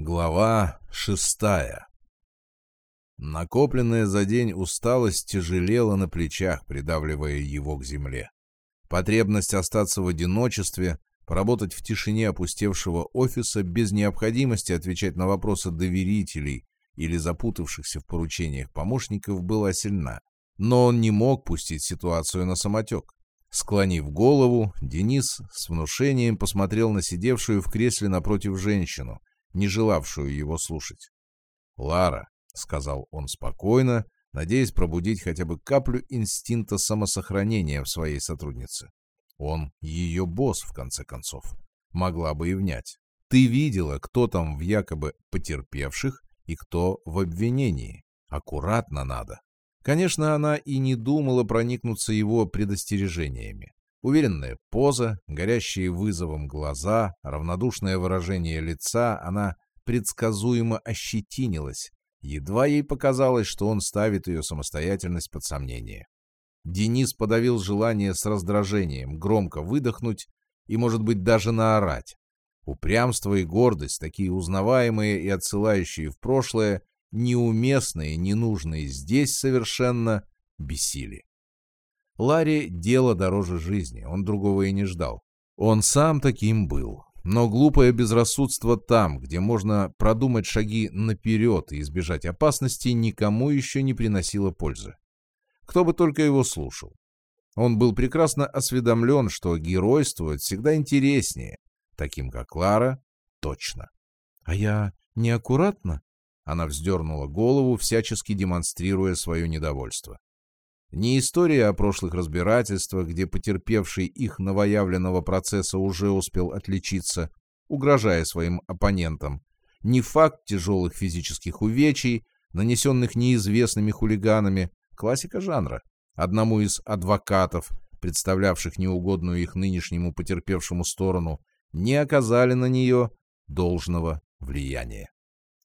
Глава шестая Накопленная за день усталость тяжелела на плечах, придавливая его к земле. Потребность остаться в одиночестве, поработать в тишине опустевшего офиса без необходимости отвечать на вопросы доверителей или запутавшихся в поручениях помощников была сильна. Но он не мог пустить ситуацию на самотек. Склонив голову, Денис с внушением посмотрел на сидевшую в кресле напротив женщину, не желавшую его слушать. «Лара», — сказал он спокойно, надеясь пробудить хотя бы каплю инстинкта самосохранения в своей сотруднице. Он ее босс, в конце концов. Могла бы и внять. Ты видела, кто там в якобы потерпевших и кто в обвинении. Аккуратно надо. Конечно, она и не думала проникнуться его предостережениями. Уверенная поза, горящие вызовом глаза, равнодушное выражение лица, она предсказуемо ощетинилась. Едва ей показалось, что он ставит ее самостоятельность под сомнение. Денис подавил желание с раздражением громко выдохнуть и, может быть, даже наорать. Упрямство и гордость, такие узнаваемые и отсылающие в прошлое, неуместные, ненужные здесь совершенно бесили. Ларри дело дороже жизни, он другого и не ждал. Он сам таким был. Но глупое безрассудство там, где можно продумать шаги наперед и избежать опасности, никому еще не приносило пользы. Кто бы только его слушал. Он был прекрасно осведомлен, что геройствовать всегда интереснее. Таким, как Лара, точно. «А я неаккуратно?» Она вздернула голову, всячески демонстрируя свое недовольство. Не история о прошлых разбирательствах, где потерпевший их новоявленного процесса уже успел отличиться, угрожая своим оппонентам, не факт тяжелых физических увечий, нанесенных неизвестными хулиганами, классика жанра. Одному из адвокатов, представлявших неугодную их нынешнему потерпевшему сторону, не оказали на нее должного влияния.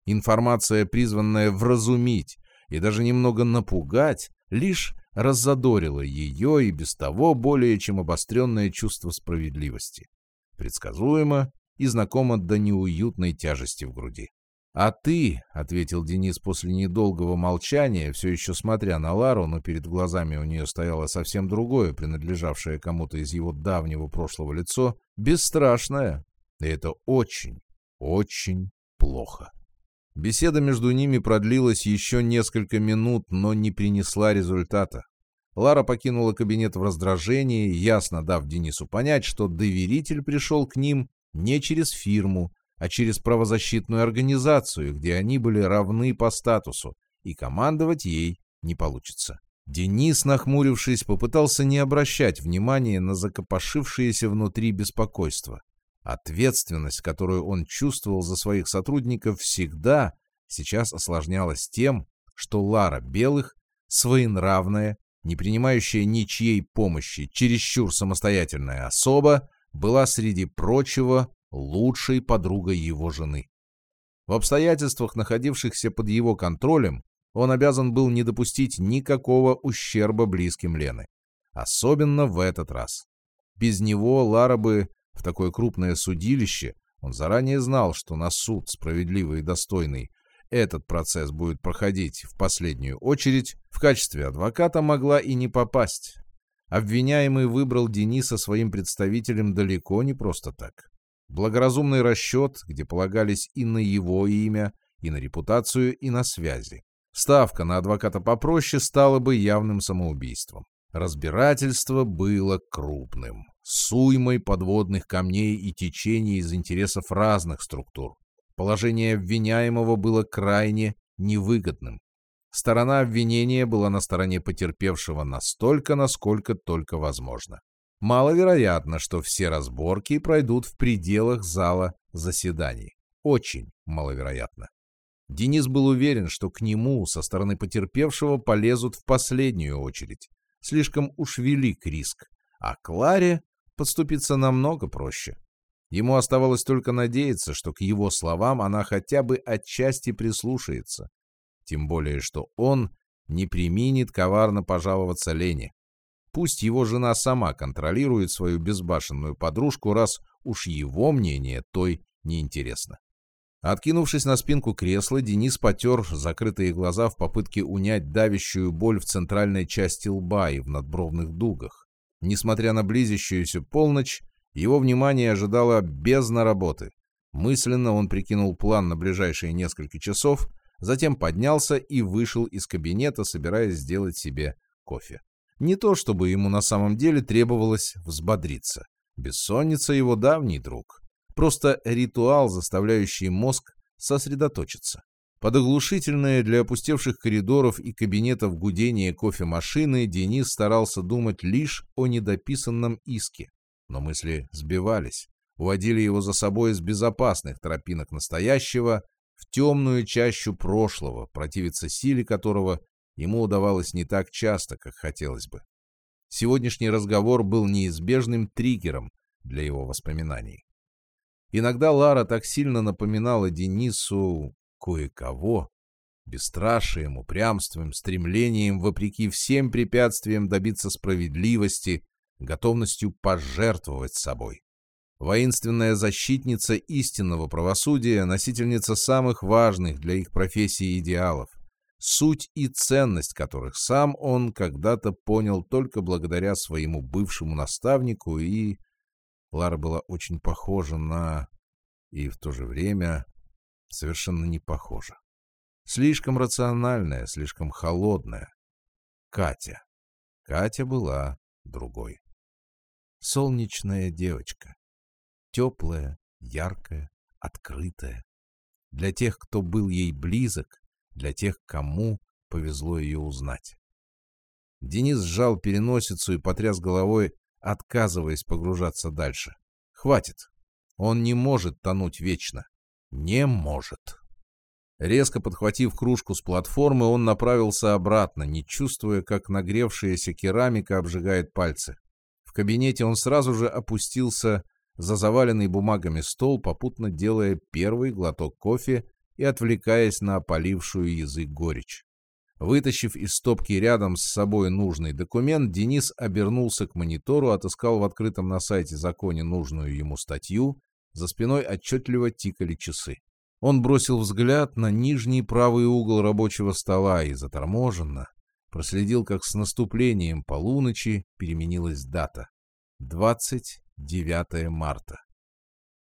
Информация, призванная вразумить и даже немного напугать, лишь раззадорила ее и без того более чем обостренное чувство справедливости. Предсказуемо и знакомо до неуютной тяжести в груди. «А ты», — ответил Денис после недолгого молчания, все еще смотря на Лару, но перед глазами у нее стояло совсем другое, принадлежавшее кому-то из его давнего прошлого лицо, бесстрашное. И это очень, очень плохо. Беседа между ними продлилась еще несколько минут, но не принесла результата. Лара покинула кабинет в раздражении, ясно дав Денису понять, что доверитель пришел к ним не через фирму, а через правозащитную организацию, где они были равны по статусу, и командовать ей не получится. Денис, нахмурившись, попытался не обращать внимания на закопошившееся внутри беспокойство. Ответственность, которую он чувствовал за своих сотрудников всегда, сейчас осложнялась тем, что Лара Белых, своенравная, не принимающая ничьей помощи, чересчур самостоятельная особа, была среди прочего лучшей подругой его жены. В обстоятельствах, находившихся под его контролем, он обязан был не допустить никакого ущерба близким Лены. Особенно в этот раз. Без него Лара бы в такое крупное судилище, он заранее знал, что на суд, справедливый и достойный, этот процесс будет проходить в последнюю очередь, в качестве адвоката могла и не попасть. Обвиняемый выбрал Дениса своим представителем далеко не просто так. Благоразумный расчет, где полагались и на его имя, и на репутацию, и на связи. Ставка на адвоката попроще стала бы явным самоубийством. Разбирательство было крупным, с подводных камней и течений из интересов разных структур. Положение обвиняемого было крайне невыгодным. Сторона обвинения была на стороне потерпевшего настолько, насколько только возможно. Маловероятно, что все разборки пройдут в пределах зала заседаний. Очень маловероятно. Денис был уверен, что к нему со стороны потерпевшего полезут в последнюю очередь. Слишком уж велик риск. А Кларе подступиться намного проще. Ему оставалось только надеяться, что к его словам она хотя бы отчасти прислушается. Тем более, что он не применит коварно пожаловаться Лене. Пусть его жена сама контролирует свою безбашенную подружку, раз уж его мнение той неинтересно. Откинувшись на спинку кресла, Денис потер закрытые глаза в попытке унять давящую боль в центральной части лба и в надбровных дугах. Несмотря на близящуюся полночь, его внимание ожидало бездна работы. Мысленно он прикинул план на ближайшие несколько часов, затем поднялся и вышел из кабинета, собираясь сделать себе кофе. Не то, чтобы ему на самом деле требовалось взбодриться. Бессонница его давний друг. Просто ритуал, заставляющий мозг сосредоточиться. Под оглушительное для опустевших коридоров и кабинетов гудение кофемашины Денис старался думать лишь о недописанном иске. Но мысли сбивались, уводили его за собой с безопасных тропинок настоящего в темную чащу прошлого, противиться силе которого ему удавалось не так часто, как хотелось бы. Сегодняшний разговор был неизбежным триггером для его воспоминаний. Иногда Лара так сильно напоминала Денису кое-кого, бесстрашием, упрямством, стремлением, вопреки всем препятствиям добиться справедливости, готовностью пожертвовать собой. Воинственная защитница истинного правосудия, носительница самых важных для их профессии идеалов, суть и ценность которых сам он когда-то понял только благодаря своему бывшему наставнику и Лара была очень похожа на... и в то же время совершенно не похожа. Слишком рациональная, слишком холодная. Катя. Катя была другой. Солнечная девочка. Теплая, яркая, открытая. Для тех, кто был ей близок, для тех, кому повезло ее узнать. Денис сжал переносицу и потряс головой отказываясь погружаться дальше. Хватит. Он не может тонуть вечно. Не может. Резко подхватив кружку с платформы, он направился обратно, не чувствуя, как нагревшаяся керамика обжигает пальцы. В кабинете он сразу же опустился за заваленный бумагами стол, попутно делая первый глоток кофе и отвлекаясь на опалившую язык горечь. Вытащив из стопки рядом с собой нужный документ, Денис обернулся к монитору, отыскал в открытом на сайте законе нужную ему статью, за спиной отчетливо тикали часы. Он бросил взгляд на нижний правый угол рабочего стола и заторможенно проследил, как с наступлением полуночи переменилась дата. 29 марта.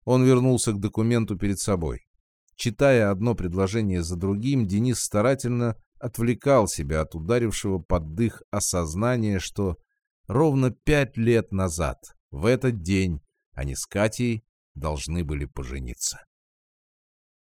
Он вернулся к документу перед собой. Читая одно предложение за другим, Денис старательно отвлекал себя от ударившего под дых осознания, что ровно пять лет назад, в этот день, они с Катей должны были пожениться.